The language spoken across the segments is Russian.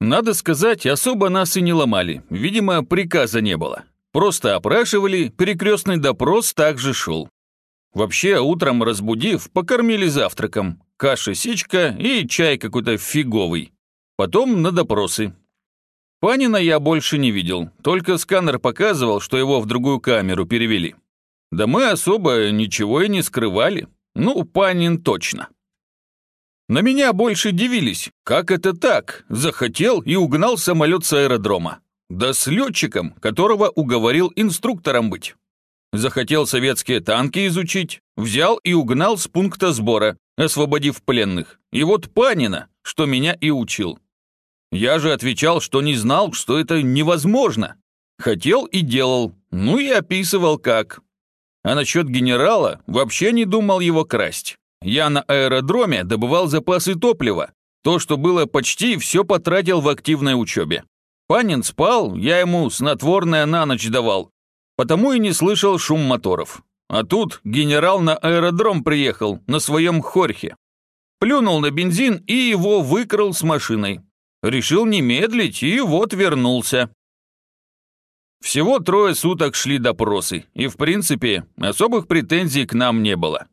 Надо сказать, особо нас и не ломали, видимо, приказа не было. Просто опрашивали, перекрестный допрос также шел. Вообще, утром разбудив, покормили завтраком, каша-сечка и чай какой-то фиговый. Потом на допросы. Панина я больше не видел, только сканер показывал, что его в другую камеру перевели. Да мы особо ничего и не скрывали. Ну, Панин точно. На меня больше дивились, как это так, захотел и угнал самолет с аэродрома. Да с летчиком, которого уговорил инструктором быть. Захотел советские танки изучить, взял и угнал с пункта сбора, освободив пленных. И вот Панина, что меня и учил. Я же отвечал, что не знал, что это невозможно. Хотел и делал, ну и описывал как. А насчет генерала вообще не думал его красть. Я на аэродроме добывал запасы топлива. То, что было почти, все потратил в активной учебе. Панин спал, я ему снотворное на ночь давал. Потому и не слышал шум моторов. А тут генерал на аэродром приехал, на своем хорхе. Плюнул на бензин и его выкрал с машиной. Решил не медлить и вот вернулся. Всего трое суток шли допросы, и, в принципе, особых претензий к нам не было.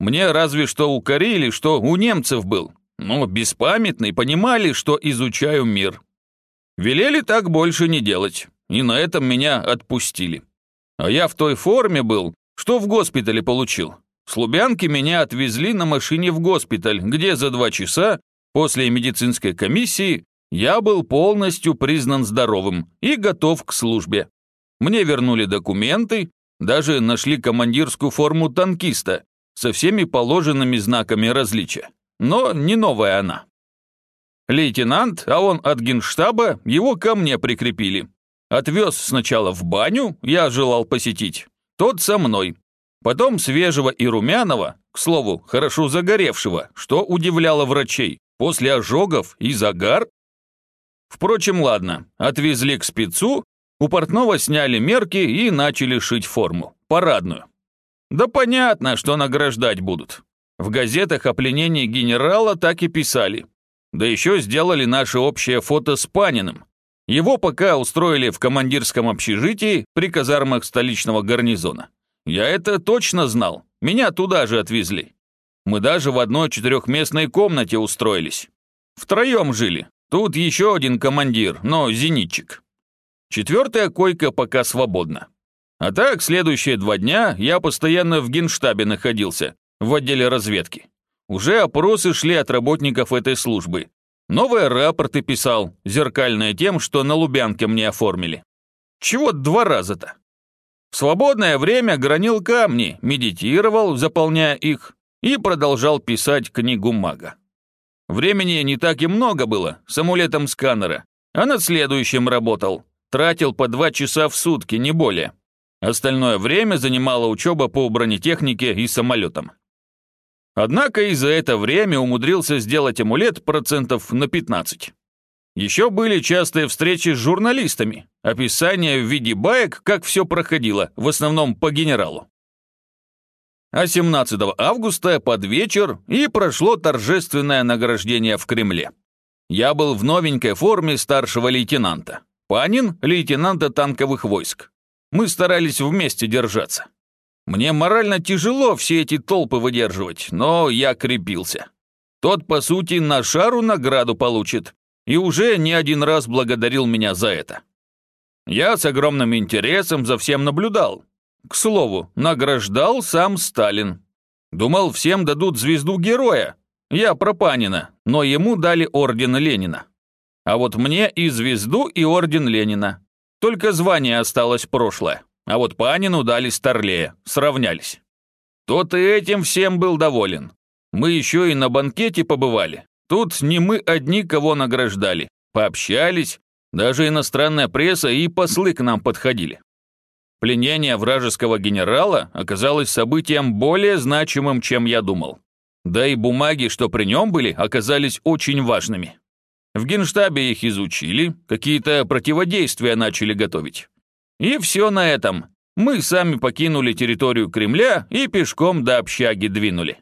Мне разве что укорили, что у немцев был. Но беспамятный понимали, что изучаю мир. Велели так больше не делать, и на этом меня отпустили. А я в той форме был, что в госпитале получил. С Лубянки меня отвезли на машине в госпиталь, где за два часа после медицинской комиссии я был полностью признан здоровым и готов к службе. Мне вернули документы, даже нашли командирскую форму танкиста, со всеми положенными знаками различия. Но не новая она. Лейтенант, а он от генштаба, его ко мне прикрепили. Отвез сначала в баню, я желал посетить. Тот со мной. Потом свежего и румяного, к слову, хорошо загоревшего, что удивляло врачей. После ожогов и загар. Впрочем, ладно, отвезли к спецу, у портного сняли мерки и начали шить форму, парадную. Да понятно, что награждать будут. В газетах о пленении генерала так и писали. Да еще сделали наше общее фото с Паниным. Его пока устроили в командирском общежитии при казармах столичного гарнизона. Я это точно знал. Меня туда же отвезли. Мы даже в одной четырехместной комнате устроились. Втроем жили. Тут еще один командир, но зенитчик. Четвертая койка пока свободна. А так, следующие два дня я постоянно в генштабе находился, в отделе разведки. Уже опросы шли от работников этой службы. Новые рапорты писал, зеркальные тем, что на Лубянке мне оформили. Чего два раза-то? В свободное время гранил камни, медитировал, заполняя их, и продолжал писать книгу мага. Времени не так и много было с амулетом сканера, а над следующим работал. Тратил по два часа в сутки, не более. Остальное время занимала учеба по бронетехнике и самолетам. Однако и за это время умудрился сделать амулет процентов на 15. Еще были частые встречи с журналистами, описание в виде баек, как все проходило, в основном по генералу. А 17 августа под вечер и прошло торжественное награждение в Кремле. Я был в новенькой форме старшего лейтенанта. Панин – лейтенанта танковых войск. Мы старались вместе держаться. Мне морально тяжело все эти толпы выдерживать, но я крепился. Тот, по сути, на шару награду получит, и уже не один раз благодарил меня за это. Я с огромным интересом за всем наблюдал. К слову, награждал сам Сталин. Думал, всем дадут звезду героя. Я про Панина, но ему дали орден Ленина. А вот мне и звезду, и орден Ленина. Только звание осталось прошлое. А вот Панину дали старлея, сравнялись. Тот и этим всем был доволен. Мы еще и на банкете побывали. Тут не мы одни кого награждали. Пообщались, даже иностранная пресса и послы к нам подходили. Пленение вражеского генерала оказалось событием более значимым, чем я думал. Да и бумаги, что при нем были, оказались очень важными. В генштабе их изучили, какие-то противодействия начали готовить. И все на этом. Мы сами покинули территорию Кремля и пешком до общаги двинули.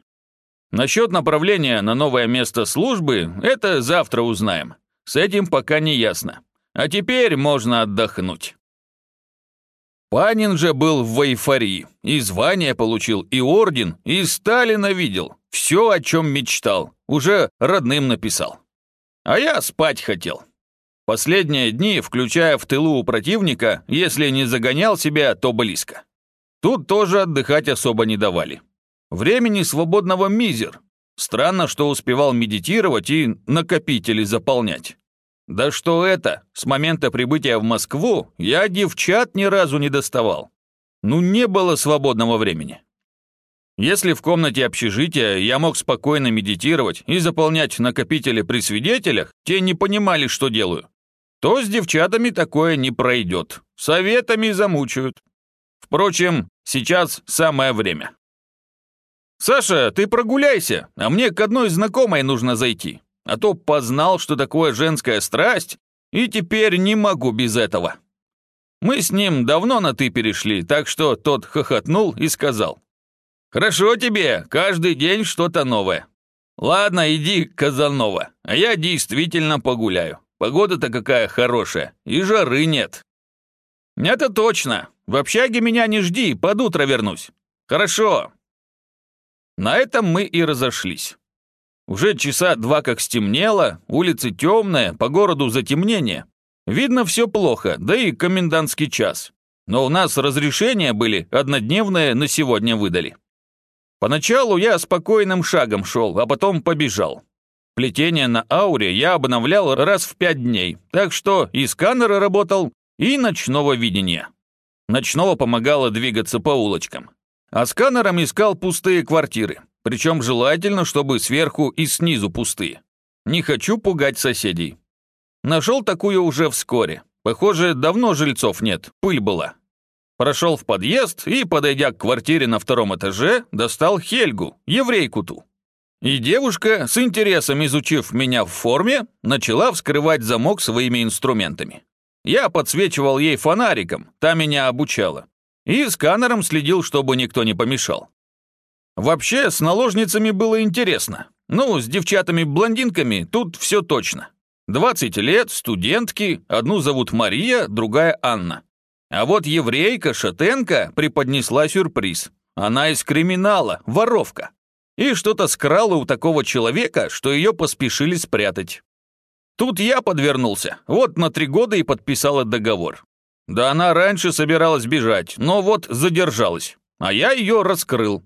Насчет направления на новое место службы – это завтра узнаем. с этим пока не ясно. А теперь можно отдохнуть. Панин же был в эйфории. И звание получил, и орден, и Сталина видел. Все, о чем мечтал. Уже родным написал. А я спать хотел. Последние дни, включая в тылу у противника, если не загонял себя, то близко. Тут тоже отдыхать особо не давали. Времени свободного мизер. Странно, что успевал медитировать и накопители заполнять. Да что это, с момента прибытия в Москву я девчат ни разу не доставал. Ну не было свободного времени. Если в комнате общежития я мог спокойно медитировать и заполнять накопители при свидетелях, те не понимали, что делаю, то с девчатами такое не пройдет. Советами замучают. Впрочем, сейчас самое время. «Саша, ты прогуляйся, а мне к одной знакомой нужно зайти а то познал, что такое женская страсть, и теперь не могу без этого. Мы с ним давно на «ты» перешли, так что тот хохотнул и сказал. «Хорошо тебе, каждый день что-то новое. Ладно, иди, Казанова, а я действительно погуляю. Погода-то какая хорошая, и жары нет». «Это точно. В общаге меня не жди, под утро вернусь». «Хорошо». На этом мы и разошлись. Уже часа два как стемнело, улицы темные, по городу затемнение. Видно все плохо, да и комендантский час. Но у нас разрешения были однодневные на сегодня выдали. Поначалу я спокойным шагом шел, а потом побежал. Плетение на ауре я обновлял раз в пять дней, так что и сканер работал, и ночного видения. Ночного помогало двигаться по улочкам. А сканером искал пустые квартиры. Причем желательно, чтобы сверху и снизу пустые. Не хочу пугать соседей. Нашел такую уже вскоре. Похоже, давно жильцов нет, пыль была. Прошел в подъезд и, подойдя к квартире на втором этаже, достал Хельгу, еврейку ту. И девушка, с интересом изучив меня в форме, начала вскрывать замок своими инструментами. Я подсвечивал ей фонариком, та меня обучала. И сканером следил, чтобы никто не помешал. Вообще, с наложницами было интересно. Ну, с девчатами-блондинками тут все точно. 20 лет, студентки, одну зовут Мария, другая Анна. А вот еврейка Шатенко преподнесла сюрприз. Она из криминала, воровка. И что-то скрала у такого человека, что ее поспешили спрятать. Тут я подвернулся, вот на три года и подписала договор. Да она раньше собиралась бежать, но вот задержалась. А я ее раскрыл,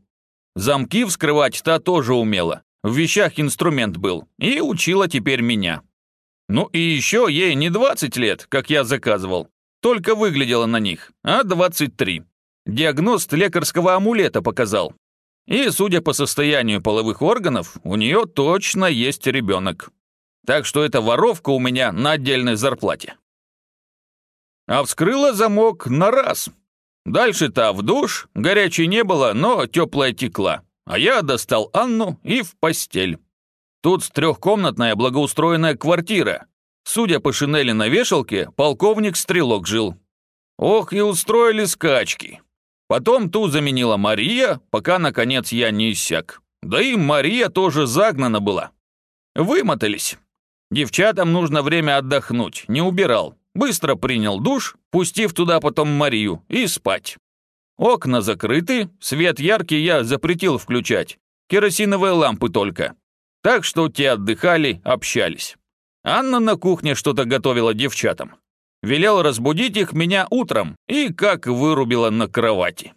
Замки вскрывать та тоже умела. В вещах инструмент был. И учила теперь меня. Ну и еще ей не 20 лет, как я заказывал. Только выглядела на них, а 23. Диагност лекарского амулета показал. И, судя по состоянию половых органов, у нее точно есть ребенок. Так что эта воровка у меня на отдельной зарплате. А вскрыла замок на раз. Дальше-то в душ, горячей не было, но теплая текла. А я достал Анну и в постель. Тут трехкомнатная благоустроенная квартира. Судя по шинели на вешалке, полковник Стрелок жил. Ох, и устроили скачки. Потом ту заменила Мария, пока, наконец, я не иссяк. Да и Мария тоже загнана была. Вымотались. Девчатам нужно время отдохнуть, не убирал. Быстро принял душ, пустив туда потом Марию, и спать. Окна закрыты, свет яркий я запретил включать, керосиновые лампы только. Так что те отдыхали, общались. Анна на кухне что-то готовила девчатам. Велел разбудить их меня утром и как вырубила на кровати.